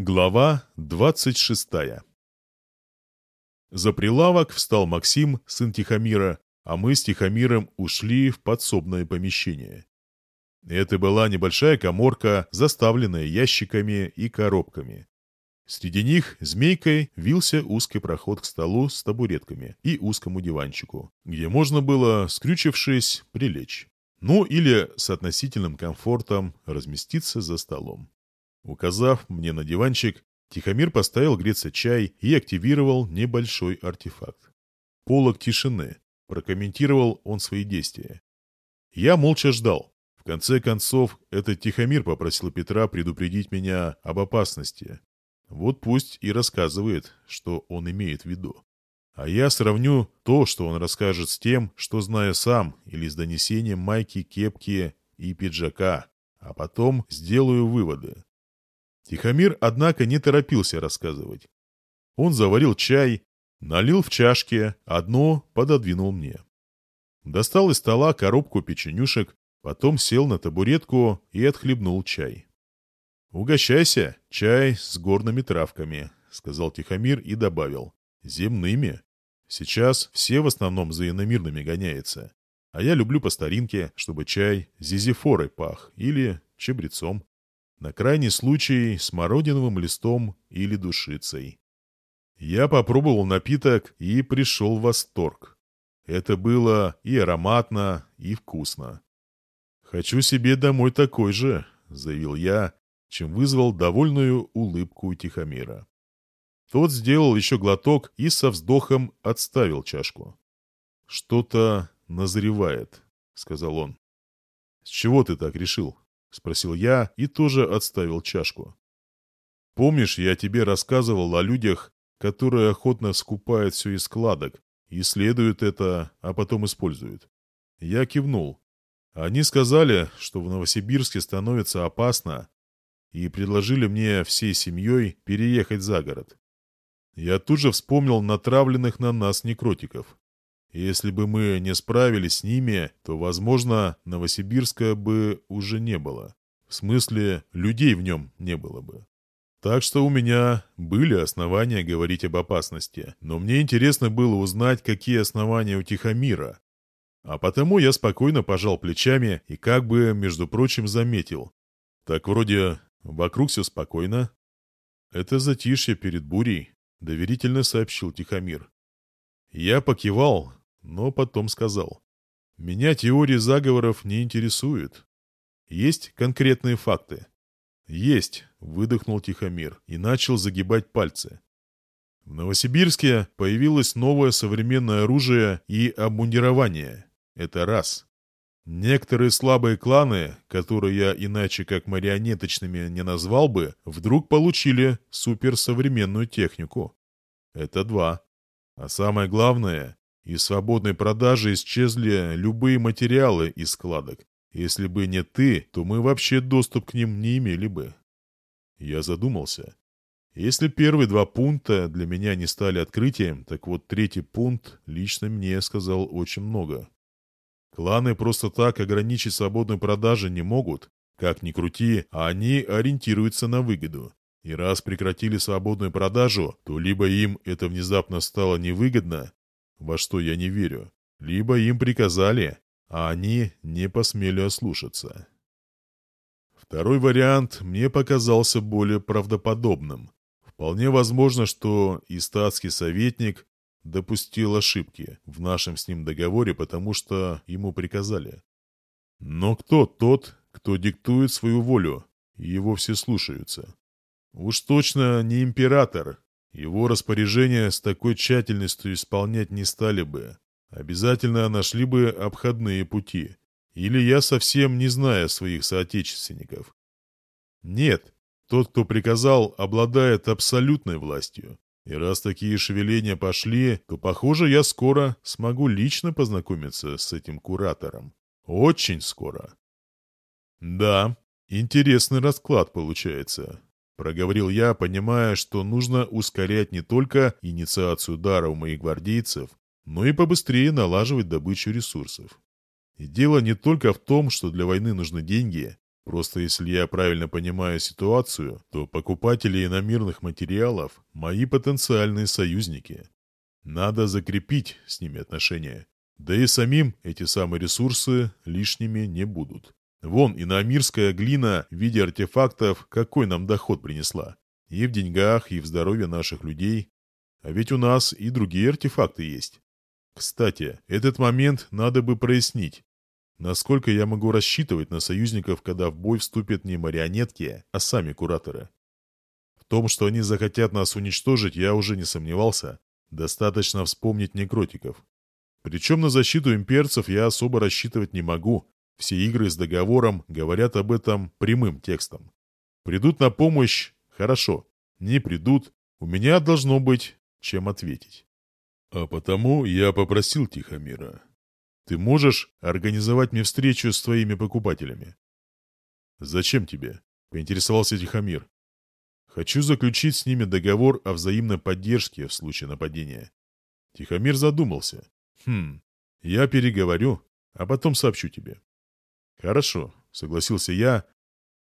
Глава 26 За прилавок встал Максим, сын Тихомира, а мы с Тихомиром ушли в подсобное помещение. Это была небольшая коморка, заставленная ящиками и коробками. Среди них змейкой вился узкий проход к столу с табуретками и узкому диванчику, где можно было, скрючившись, прилечь. Ну или с относительным комфортом разместиться за столом. Указав мне на диванчик, Тихомир поставил греться чай и активировал небольшой артефакт. «Полок тишины», — прокомментировал он свои действия. Я молча ждал. В конце концов, этот Тихомир попросил Петра предупредить меня об опасности. Вот пусть и рассказывает, что он имеет в виду. А я сравню то, что он расскажет с тем, что знаю сам, или с донесением майки, кепки и пиджака, а потом сделаю выводы. Тихомир, однако, не торопился рассказывать. Он заварил чай, налил в чашке, одно пододвинул мне. Достал из стола коробку печенюшек, потом сел на табуретку и отхлебнул чай. «Угощайся, чай с горными травками», — сказал Тихомир и добавил. «Земными. Сейчас все в основном за иномирными гоняются. А я люблю по старинке, чтобы чай зизифорой пах или чабрецом». На крайний случай смородиновым листом или душицей. Я попробовал напиток и пришел в восторг. Это было и ароматно, и вкусно. «Хочу себе домой такой же», — заявил я, чем вызвал довольную улыбку Тихомира. Тот сделал еще глоток и со вздохом отставил чашку. «Что-то назревает», — сказал он. «С чего ты так решил?» — спросил я и тоже отставил чашку. «Помнишь, я тебе рассказывал о людях, которые охотно скупают все из складок, исследуют это, а потом используют?» Я кивнул. Они сказали, что в Новосибирске становится опасно, и предложили мне всей семьей переехать за город. Я тут же вспомнил натравленных на нас некротиков. Если бы мы не справились с ними, то, возможно, Новосибирска бы уже не было. В смысле, людей в нем не было бы. Так что у меня были основания говорить об опасности, но мне интересно было узнать, какие основания у Тихомира. А потому я спокойно пожал плечами и как бы, между прочим, заметил. Так вроде вокруг все спокойно. «Это затишье перед бурей», — доверительно сообщил Тихомир. Я покивал, но потом сказал. «Меня теории заговоров не интересует. Есть конкретные факты?» «Есть», — выдохнул Тихомир и начал загибать пальцы. В Новосибирске появилось новое современное оружие и обмундирование. Это раз. Некоторые слабые кланы, которые я иначе как марионеточными не назвал бы, вдруг получили суперсовременную технику. Это два. А самое главное, и свободной продажи исчезли любые материалы из складок. Если бы не ты, то мы вообще доступ к ним не имели бы. Я задумался. Если первые два пункта для меня не стали открытием, так вот третий пункт лично мне сказал очень много. Кланы просто так ограничить свободную продажу не могут. Как ни крути, они ориентируются на выгоду. И раз прекратили свободную продажу, то либо им это внезапно стало невыгодно, во что я не верю, либо им приказали, а они не посмели ослушаться. Второй вариант мне показался более правдоподобным. Вполне возможно, что и советник допустил ошибки в нашем с ним договоре, потому что ему приказали. Но кто тот, кто диктует свою волю, и его все слушаются? Уж точно не император, его распоряжения с такой тщательностью исполнять не стали бы. Обязательно нашли бы обходные пути. Или я совсем не знаю своих соотечественников. Нет, тот, кто приказал, обладает абсолютной властью. И раз такие шевеления пошли, то, похоже, я скоро смогу лично познакомиться с этим куратором. Очень скоро. Да, интересный расклад получается. Проговорил я, понимая, что нужно ускорять не только инициацию дара у моих гвардейцев, но и побыстрее налаживать добычу ресурсов. И дело не только в том, что для войны нужны деньги. Просто если я правильно понимаю ситуацию, то покупатели иномирных материалов – мои потенциальные союзники. Надо закрепить с ними отношения. Да и самим эти самые ресурсы лишними не будут. Вон и иномирская глина в виде артефактов какой нам доход принесла. И в деньгах, и в здоровье наших людей. А ведь у нас и другие артефакты есть. Кстати, этот момент надо бы прояснить. Насколько я могу рассчитывать на союзников, когда в бой вступят не марионетки, а сами кураторы? В том, что они захотят нас уничтожить, я уже не сомневался. Достаточно вспомнить некротиков. Причем на защиту имперцев я особо рассчитывать не могу. Все игры с договором говорят об этом прямым текстом. Придут на помощь – хорошо. Не придут – у меня должно быть чем ответить. А потому я попросил Тихомира. Ты можешь организовать мне встречу с твоими покупателями? Зачем тебе? Поинтересовался Тихомир. Хочу заключить с ними договор о взаимной поддержке в случае нападения. Тихомир задумался. Хм, я переговорю, а потом сообщу тебе. «Хорошо», — согласился я.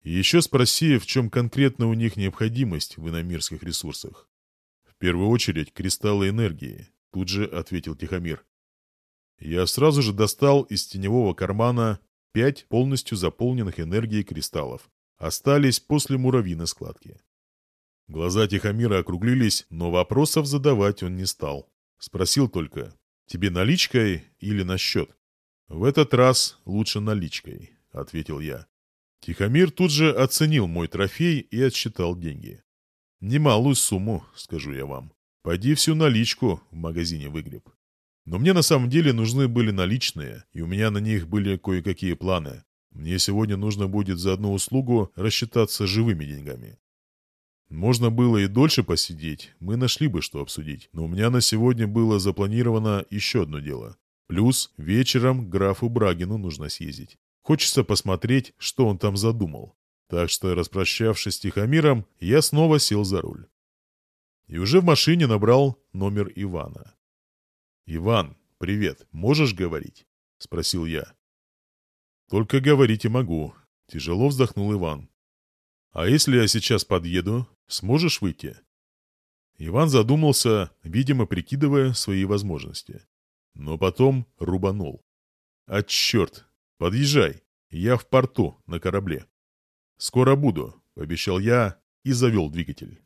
«Еще спроси, в чем конкретно у них необходимость в иномирских ресурсах?» «В первую очередь, кристаллы энергии», — тут же ответил Тихомир. Я сразу же достал из теневого кармана пять полностью заполненных энергией кристаллов. Остались после муравьиной складки. Глаза Тихомира округлились, но вопросов задавать он не стал. Спросил только, «Тебе наличкой или на счет?» В этот раз лучше наличкой, ответил я. Тихомир тут же оценил мой трофей и отсчитал деньги. Немалую сумму, скажу я вам. Пойди всю наличку в магазине выгреб. Но мне на самом деле нужны были наличные, и у меня на них были кое-какие планы. Мне сегодня нужно будет за одну услугу рассчитаться живыми деньгами. Можно было и дольше посидеть, мы нашли бы что обсудить, но у меня на сегодня было запланировано еще одно дело. Плюс вечером графу Брагину нужно съездить. Хочется посмотреть, что он там задумал. Так что, распрощавшись с Тихомиром, я снова сел за руль. И уже в машине набрал номер Ивана. «Иван, привет, можешь говорить?» — спросил я. «Только говорить и могу», — тяжело вздохнул Иван. «А если я сейчас подъеду, сможешь выйти?» Иван задумался, видимо, прикидывая свои возможности но потом рубанул. «А черт! Подъезжай! Я в порту, на корабле!» «Скоро буду», — пообещал я и завел двигатель.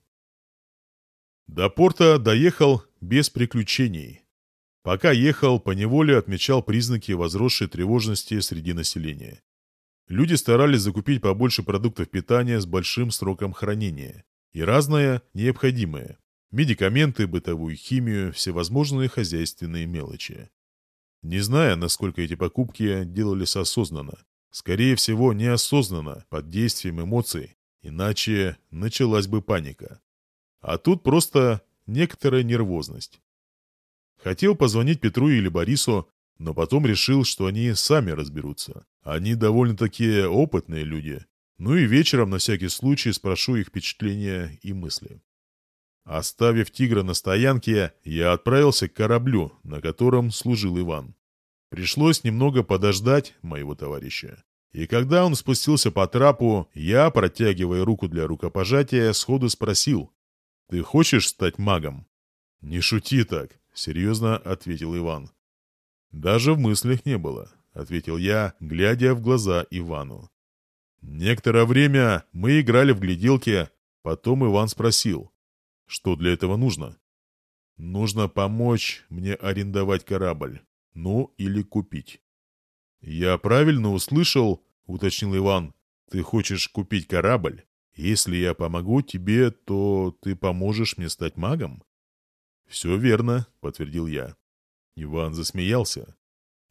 До порта доехал без приключений. Пока ехал, поневоле отмечал признаки возросшей тревожности среди населения. Люди старались закупить побольше продуктов питания с большим сроком хранения и разное необходимое, медикаменты, бытовую химию, всевозможные хозяйственные мелочи. Не зная, насколько эти покупки делались осознанно, скорее всего, неосознанно, под действием эмоций, иначе началась бы паника. А тут просто некоторая нервозность. Хотел позвонить Петру или Борису, но потом решил, что они сами разберутся. Они довольно-таки опытные люди. Ну и вечером на всякий случай спрошу их впечатления и мысли. Оставив тигра на стоянке, я отправился к кораблю, на котором служил Иван. Пришлось немного подождать моего товарища. И когда он спустился по трапу, я, протягивая руку для рукопожатия, сходу спросил, «Ты хочешь стать магом?» «Не шути так», — серьезно ответил Иван. «Даже в мыслях не было», — ответил я, глядя в глаза Ивану. Некоторое время мы играли в гляделки, потом Иван спросил, что для этого нужно? Нужно помочь мне арендовать корабль. Ну, или купить. Я правильно услышал, уточнил Иван. Ты хочешь купить корабль? Если я помогу тебе, то ты поможешь мне стать магом? Все верно, подтвердил я. Иван засмеялся.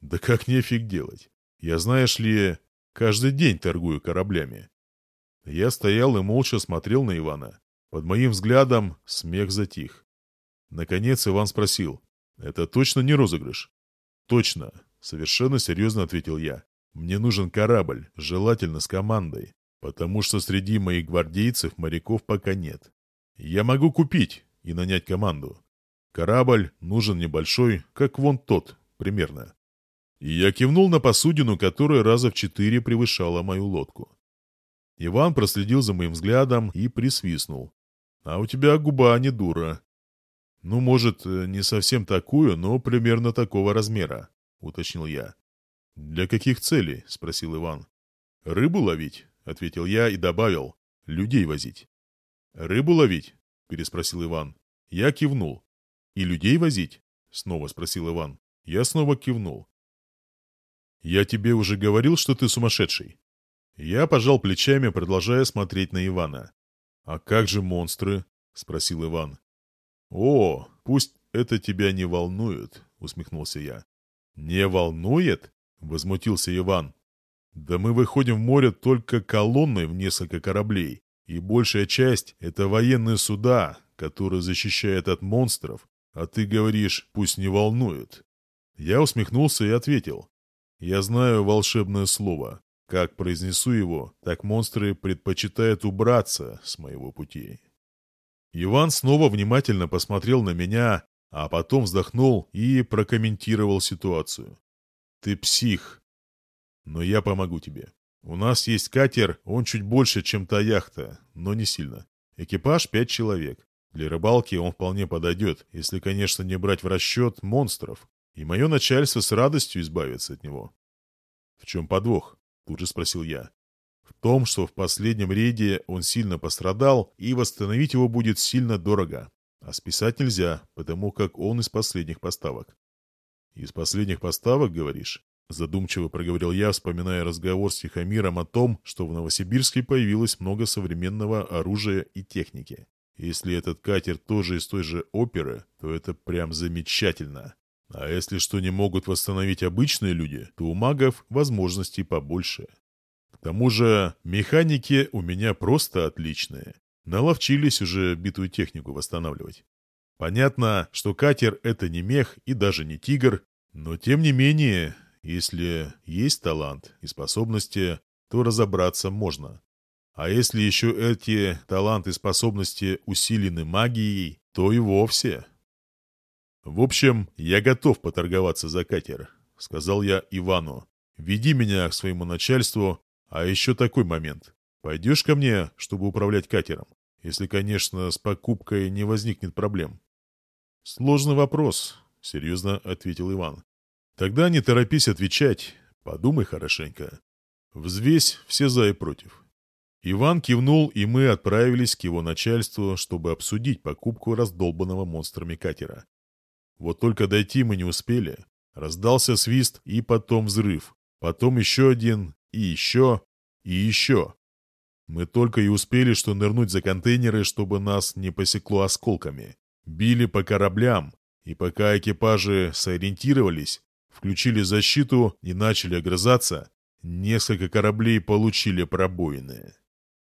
Да как мне фиг делать? Я, знаешь ли, каждый день торгую кораблями. Я стоял и молча смотрел на Ивана. Под моим взглядом смех затих. Наконец Иван спросил. «Это точно не розыгрыш?» «Точно», — совершенно серьезно ответил я. «Мне нужен корабль, желательно с командой, потому что среди моих гвардейцев моряков пока нет. Я могу купить и нанять команду. Корабль нужен небольшой, как вон тот, примерно». И я кивнул на посудину, которая раза в четыре превышала мою лодку. Иван проследил за моим взглядом и присвистнул. А у тебя губа не дура. Ну, может, э, не совсем такую, но примерно такого размера, уточнил я. Для каких целей? спросил Иван. Рыбу ловить, ответил я и добавил. Людей возить. Рыбу ловить? переспросил Иван. Я кивнул. И людей возить? снова спросил Иван. Я снова кивнул. «Я тебе уже говорил, что ты сумасшедший». Я пожал плечами, продолжая смотреть на Ивана. «А как же монстры?» — спросил Иван. «О, пусть это тебя не волнует», — усмехнулся я. «Не волнует?» — возмутился Иван. «Да мы выходим в море только колонной в несколько кораблей, и большая часть — это военные суда, которые защищают от монстров, а ты говоришь, пусть не волнует». Я усмехнулся и ответил. «Я знаю волшебное слово. Как произнесу его, так монстры предпочитают убраться с моего пути. Иван снова внимательно посмотрел на меня, а потом вздохнул и прокомментировал ситуацию. «Ты псих, но я помогу тебе. У нас есть катер, он чуть больше, чем та яхта, но не сильно. Экипаж пять человек. Для рыбалки он вполне подойдет, если, конечно, не брать в расчет монстров. И мое начальство с радостью избавится от него». «В чем подвох?» Тут же спросил я. В том, что в последнем рейде он сильно пострадал, и восстановить его будет сильно дорого. А списать нельзя, потому как он из последних поставок. «Из последних поставок, говоришь?» Задумчиво проговорил я, вспоминая разговор с Тихомиром о том, что в Новосибирске появилось много современного оружия и техники. Если этот катер тоже из той же оперы, то это прям замечательно. А если что не могут восстановить обычные люди, то у магов возможностей побольше. К тому же механики у меня просто отличные. Наловчились уже битую технику восстанавливать. Понятно, что катер — это не мех и даже не тигр, но тем не менее, если есть талант и способности, то разобраться можно. А если еще эти таланты и способности усилены магией, то и вовсе в общем, я готов поторговаться за катер, сказал я Ивану. Веди меня к своему начальству, а еще такой момент. Пойдешь ко мне, чтобы управлять катером? Если, конечно, с покупкой не возникнет проблем. Сложный вопрос, серьезно ответил Иван. Тогда не торопись отвечать, подумай хорошенько. Взвесь все за и против. Иван кивнул, и мы отправились к его начальству, чтобы обсудить покупку раздолбанного монстрами катера. Вот только дойти мы не успели. Раздался свист и потом взрыв. Потом еще один, и еще, и еще. Мы только и успели что нырнуть за контейнеры, чтобы нас не посекло осколками. Били по кораблям, и пока экипажи сориентировались, включили защиту и начали огрызаться, несколько кораблей получили пробоины.